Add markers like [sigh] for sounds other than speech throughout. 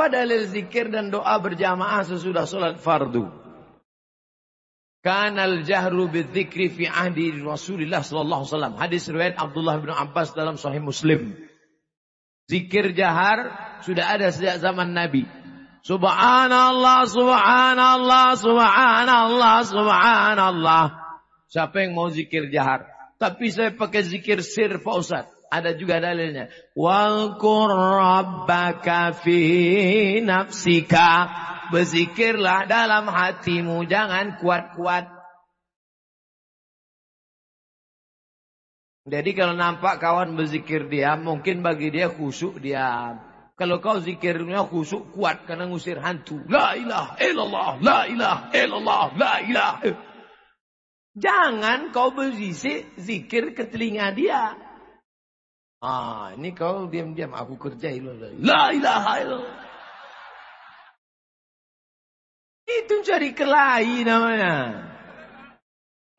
Apa dalil zikir dan doa berjamaah sesudah sholat fardu? Kanal jahru bidzikri fi ahdi Rasulullah sallallahu alaihi wasallam. Hadis riwayat Abdullah bin Abbas dalam Sahih Muslim. Zikir jahar sudah ada sejak zaman Nabi. Subhanallah, subhanallah, subhanallah, subhanallah. Siapa yang mau zikir jahar? Tapi saya pakai zikir sir Pak Ustaz. Ada juga dalilnya. Walkur rabbaka fi nafsika. Berzikirlah dalam hatimu. Jangan kuat-kuat. Jadi kalau nampak kawan berzikir diam, mungkin bagi dia khusyuk diam. Kalau kau zikirnya khusyuk kuat karena ngusir hantu. La ilaha illallah, la ilaha illallah, la ilaha. Jangan kau berzikir zikir ke telinga dia. Ah, ini kau diam-diam aku kerja La ilaha illallah. Itu cari kelahi namanya.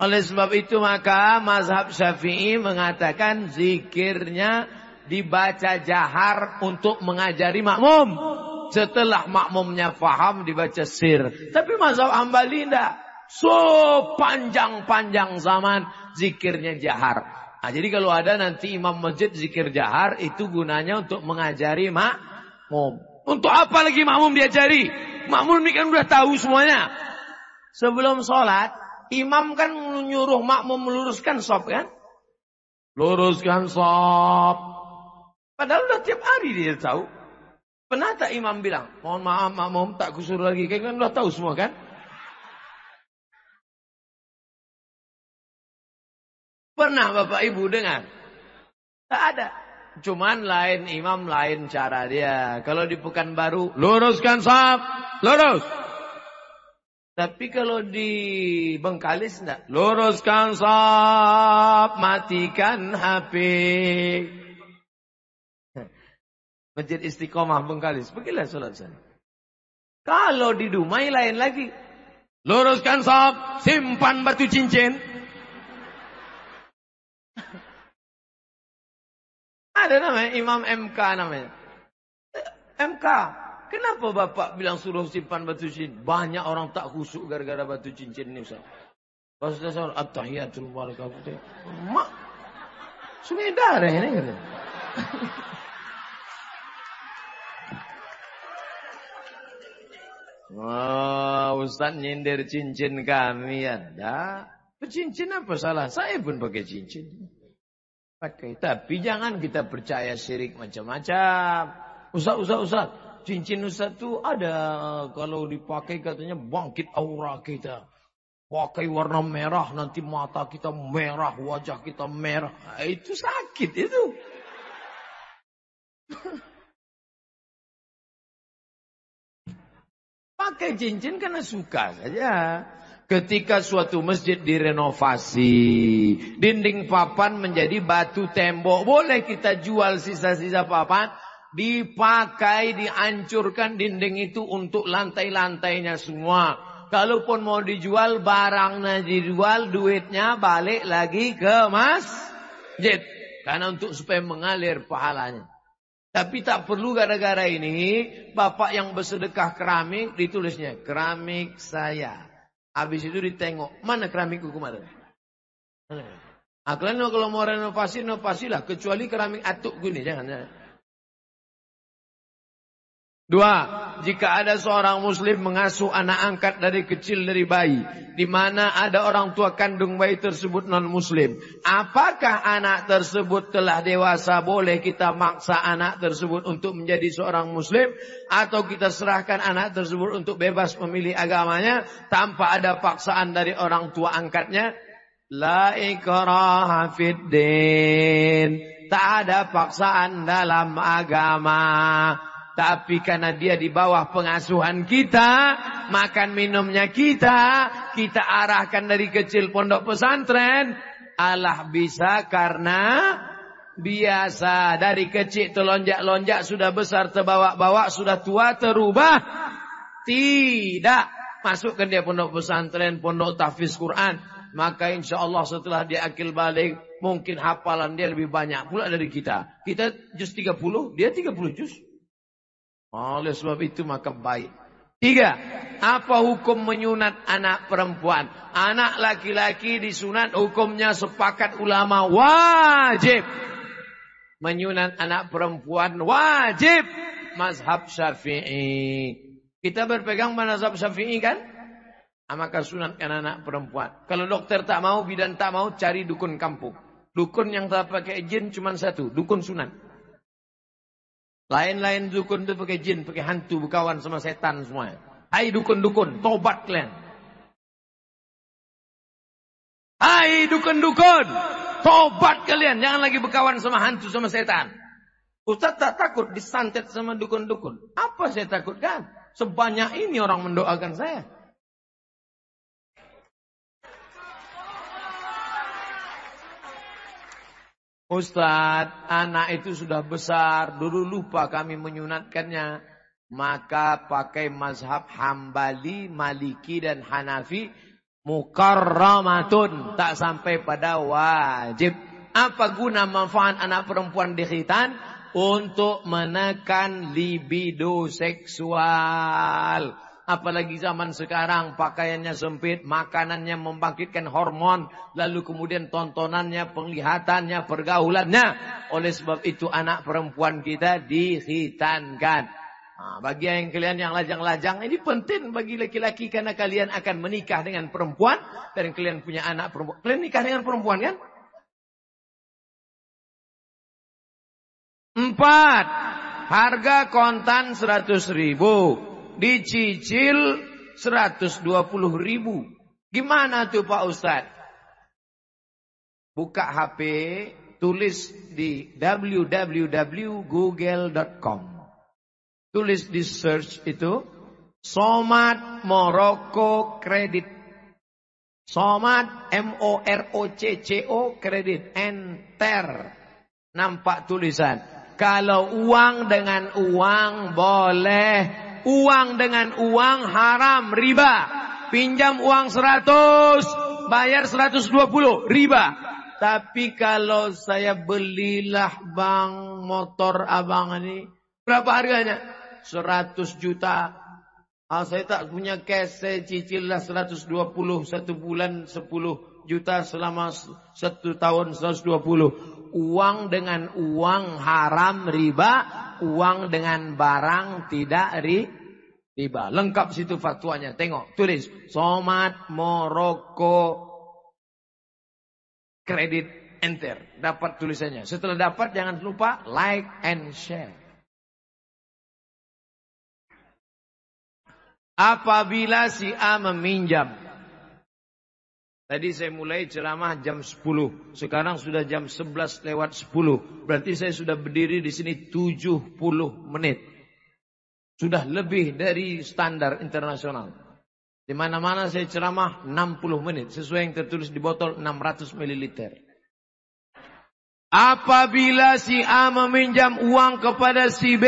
Oleh sebab itu maka mazhab syafi'i mengatakan zikirnya dibaca jahar untuk mengajari makmum. Setelah makmumnya faham dibaca sir. Tapi mazhab hambali tidak. So panjang-panjang zaman zikirnya jahar. Nah, jadi kalau ada nanti imam masjid zikir jahar itu gunanya untuk mengajari makmum. Untuk apa lagi makmum diajari? Makmum ini kan udah tahu semuanya. Sebelum sholat, imam kan menyuruh makmum meluruskan sop kan? Luruskan sop. Padahal udah tiap hari dia tahu. Pernah tak imam bilang, mohon maaf makmum tak kusuruh lagi. Kan udah tahu semua kan? Pernah Bapak Ibu dengar? Tak ada. Cuman lain imam, lain cara dia. Kalau di Pekanbaru, luruskan saf, lurus. Tapi kalau di Bengkalis enggak. Luruskan saf, matikan HP. Masjid Istiqomah Bengkalis. Pergilah sholat sana. Kalau di Dumai lain lagi. Luruskan saf, simpan batu cincin. Ada namanya Imam MK namanya. MK. Kenapa Bapak bilang suruh simpan batu cincin? Banyak orang tak khusyuk gara-gara batu cincin ini Ustaz. Pas Ustaz sahur, At-tahiyatul barakatuh. Mak. Sungai darah ini kata. Wah, oh, Ustaz nyindir cincin kami ada. Cincin apa salah? Saya pun pakai cincin. Pakai. Tapi jangan kita percaya syirik macam-macam. Ustaz, Ustaz, Ustaz. Cincin Ustaz itu ada. Kalau dipakai katanya bangkit aura kita. Pakai warna merah. Nanti mata kita merah. Wajah kita merah. Nah, itu sakit itu. [laughs] Pakai cincin karena suka saja. Ketika suatu masjid direnovasi, dinding papan menjadi batu tembok, boleh kita jual sisa-sisa papan, dipakai, dihancurkan dinding itu untuk lantai-lantainya semua. Kalaupun mau dijual, barangnya dijual, duitnya balik lagi ke masjid. Karena untuk supaya mengalir pahalanya. Tapi tak perlu gara-gara ini, bapak yang bersedekah keramik, ditulisnya, keramik saya. Habis itu ditengok, mana keramik kemarin? Nah, kalian kalau mau renovasi, renovasi lah. Kecuali keramik atuk gini, jangan. jangan. Dua, jika ada seorang muslim mengasuh anak angkat dari kecil dari bayi, di mana ada orang tua kandung bayi tersebut non muslim, apakah anak tersebut telah dewasa boleh kita maksa anak tersebut untuk menjadi seorang muslim atau kita serahkan anak tersebut untuk bebas memilih agamanya tanpa ada paksaan dari orang tua angkatnya? La ikraha fid. Tak ada paksaan dalam agama. Tapi karena dia di bawah pengasuhan kita, makan minumnya kita, kita arahkan dari kecil pondok pesantren, Allah bisa karena biasa. Dari kecil terlonjak-lonjak sudah besar terbawa-bawa sudah tua terubah. Tidak. Masukkan dia pondok pesantren pondok tahfiz Quran. Maka insya Allah setelah dia akil balik mungkin hafalan dia lebih banyak pula dari kita. Kita juz 30 dia 30 juz Oleh sebab itu maka baik. Tiga, apa hukum menyunat anak perempuan? Anak laki-laki disunat hukumnya sepakat ulama wajib. Menyunat anak perempuan wajib. Mazhab syafi'i. Kita berpegang mazhab syafi'i kan? Ah, maka sunatkan anak perempuan. Kalau dokter tak mau, bidan tak mau, cari dukun kampung. Dukun yang tak pakai jin cuma satu, dukun sunat. Lain-lain dukun itu pakai jin, pakai hantu, berkawan sama setan semua. Hai dukun-dukun, tobat kalian. Hai dukun-dukun, tobat kalian. Jangan lagi berkawan sama hantu, sama setan. Ustaz tak takut disantet sama dukun-dukun. Apa saya takutkan? Sebanyak ini orang mendoakan saya. Ustadz, anak itu sudah besar, dulu lupa kami menyunatkannya. Maka pakai mazhab Hambali, Maliki dan Hanafi. Mukarramatun. Tak sampai pada wajib. Apa guna manfaat anak perempuan di khitan? Untuk menekan libido seksual. Apalagi zaman sekarang pakaiannya sempit, makanannya membangkitkan hormon, lalu kemudian tontonannya, penglihatannya, pergaulannya. Oleh sebab itu anak perempuan kita dihitankan. Nah, bagi yang kalian yang lajang-lajang, ini penting bagi laki-laki karena kalian akan menikah dengan perempuan dan kalian punya anak perempuan. Kalian nikah dengan perempuan kan? Empat, harga kontan seratus ribu dicicil 120 ribu. Gimana tuh Pak Ustaz? Buka HP, tulis di www.google.com. Tulis di search itu, Somat Morocco Credit. Somat M-O-R-O-C-C-O Credit. Enter. Nampak tulisan. Kalau uang dengan uang boleh uang dengan uang haram riba. Pinjam uang 100, bayar 120 riba. Tapi kalau saya belilah bang motor abang ini, berapa harganya? 100 juta. Ah, saya tak punya cash, saya cicillah 120 satu bulan 10 juta selama satu tahun 120. Uang dengan uang haram riba, uang dengan barang tidak ri, riba. Lengkap situ fatwanya. Tengok, tulis. Somat Moroko kredit enter. Dapat tulisannya. Setelah dapat jangan lupa like and share. Apabila si A meminjam. Tadi saya mulai ceramah jam 10. Sekarang sudah jam 11 lewat 10. Berarti saya sudah berdiri di sini 70 menit. Sudah lebih dari standar internasional. Di mana-mana saya ceramah 60 menit. Sesuai yang tertulis di botol 600 ml. Apabila si A meminjam uang kepada si B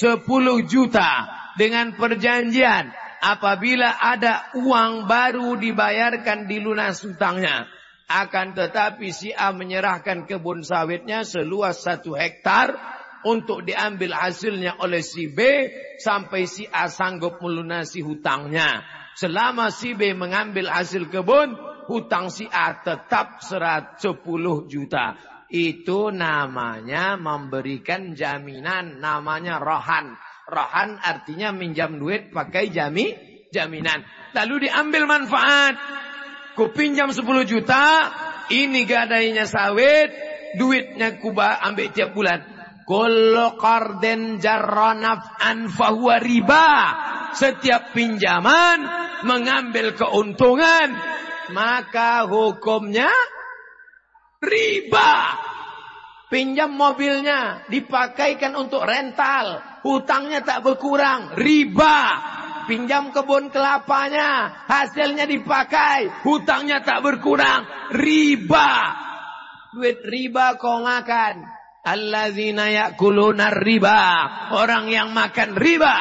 10 juta dengan perjanjian apabila ada uang baru dibayarkan di lunas hutangnya akan tetapi si A menyerahkan kebun sawitnya seluas satu hektar untuk diambil hasilnya oleh si B sampai si A sanggup melunasi hutangnya. Selama si B mengambil hasil kebun, hutang si A tetap 110 juta. Itu namanya memberikan jaminan, namanya rohan. Rohan artinya minjam duit pakai jami, jaminan. Lalu diambil manfaat. Ku pinjam 10 juta, ini gadainya sawit, duitnya kuba ambil tiap bulan. Kullu qarden jarranaf anfahuwa riba. Setiap pinjaman mengambil keuntungan. Maka hukumnya riba. Pinjam mobilnya dipakaikan untuk rental. Hutangnya tak berkurang. Riba. Pinjam kebun kelapanya. Hasilnya dipakai. Hutangnya tak berkurang. Riba. Duit riba kau makan. Alladzina ya'kuluna riba. Orang yang makan riba.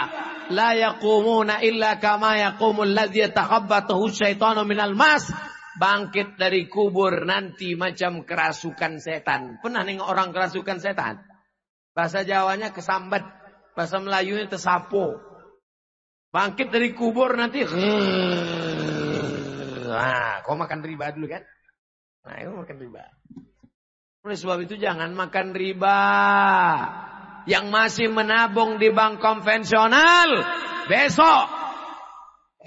La yaqumuna illa kama yaqumul ladzi yatakhabbathu syaitanu minal mas. Bangkit dari kubur nanti macam kerasukan setan. Pernah nengok orang kerasukan setan? Bahasa Jawanya kesambat. Bahasa Melayu itu sapo. Bangkit dari kubur nanti. Nah, kau makan riba dulu kan? Nah, itu makan riba. Oleh sebab itu jangan makan riba. Yang masih menabung di bank konvensional. Besok.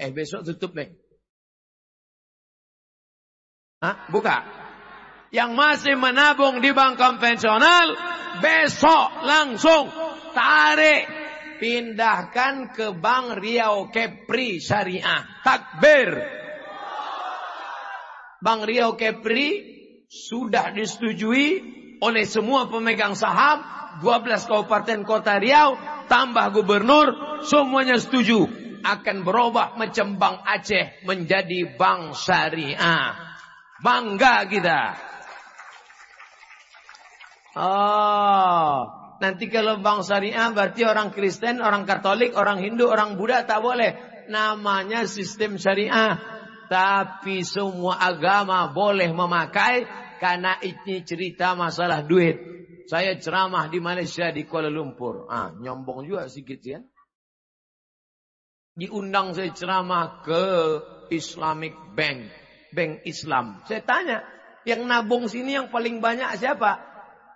Eh besok tutup nih. Hah? Buka. Yang masih menabung di bank konvensional. Besok langsung tarik. Pindahkan ke bank Riau Kepri Syariah. Takbir. Bank Riau Kepri sudah disetujui oleh semua pemegang saham 12 kabupaten kota Riau tambah gubernur semuanya setuju akan berubah macam Bank Aceh menjadi bank syariah. Bangga kita. Oh, nanti kalau bank syariah berarti orang Kristen, orang Katolik, orang Hindu, orang Buddha tak boleh. Namanya sistem syariah. Tapi semua agama boleh memakai karena ini cerita masalah duit. Saya ceramah di Malaysia di Kuala Lumpur. Ah, nyombong juga sedikit ya. Diundang saya ceramah ke Islamic Bank, Bank Islam. Saya tanya, yang nabung sini yang paling banyak siapa?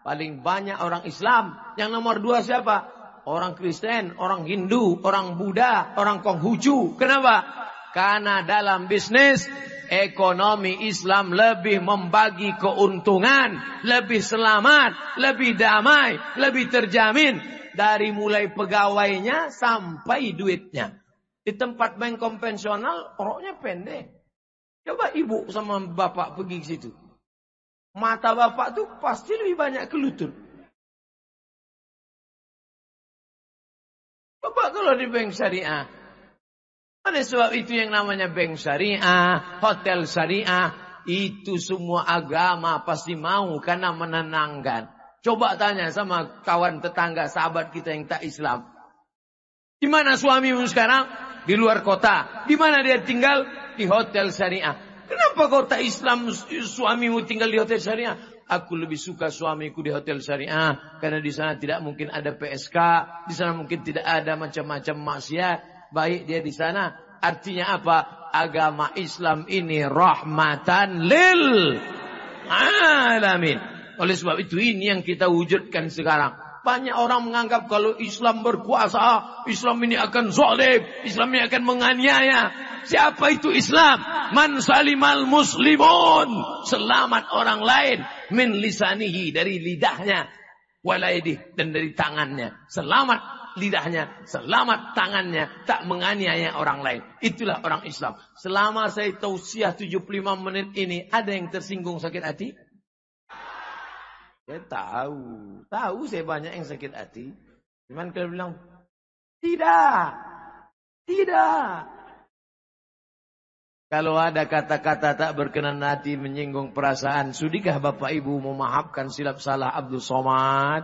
Paling banyak orang Islam. Yang nomor dua siapa? Orang Kristen, orang Hindu, orang Buddha, orang Konghucu. Kenapa? Karena dalam bisnis ekonomi Islam lebih membagi keuntungan, lebih selamat, lebih damai, lebih terjamin dari mulai pegawainya sampai duitnya. Di tempat bank konvensional orangnya pendek. Coba ibu sama bapak pergi ke situ. Mata bapak tuh pasti lebih banyak ke lutut. Coba kalau di bank syariah. Oleh sebab itu yang namanya bank syariah, hotel syariah, itu semua agama pasti mau karena menenangkan. Coba tanya sama kawan tetangga sahabat kita yang tak Islam. Di mana suamimu sekarang? Di luar kota. Di mana dia tinggal? Di hotel syariah. Kenapa kau tak Islam suamimu tinggal di hotel syariah? Aku lebih suka suamiku di hotel syariah karena di sana tidak mungkin ada PSK, di sana mungkin tidak ada macam-macam maksiat baik dia di sana. Artinya apa? Agama Islam ini rahmatan lil alamin. Oleh sebab itu ini yang kita wujudkan sekarang. Banyak orang menganggap kalau Islam berkuasa, Islam ini akan zalim, Islam ini akan menganiaya. Siapa itu Islam? Man salimal muslimun. Selamat orang lain min lisanihi dari lidahnya walaidih dan dari tangannya. Selamat lidahnya, selamat tangannya, tak menganiaya orang lain. Itulah orang Islam. Selama saya tausiah 75 menit ini, ada yang tersinggung sakit hati? Saya tahu. Tahu saya banyak yang sakit hati. Cuman kalau bilang, tidak. Tidak. Kalau ada kata-kata tak berkenan hati menyinggung perasaan, sudikah Bapak Ibu memaafkan silap salah Abdul Somad?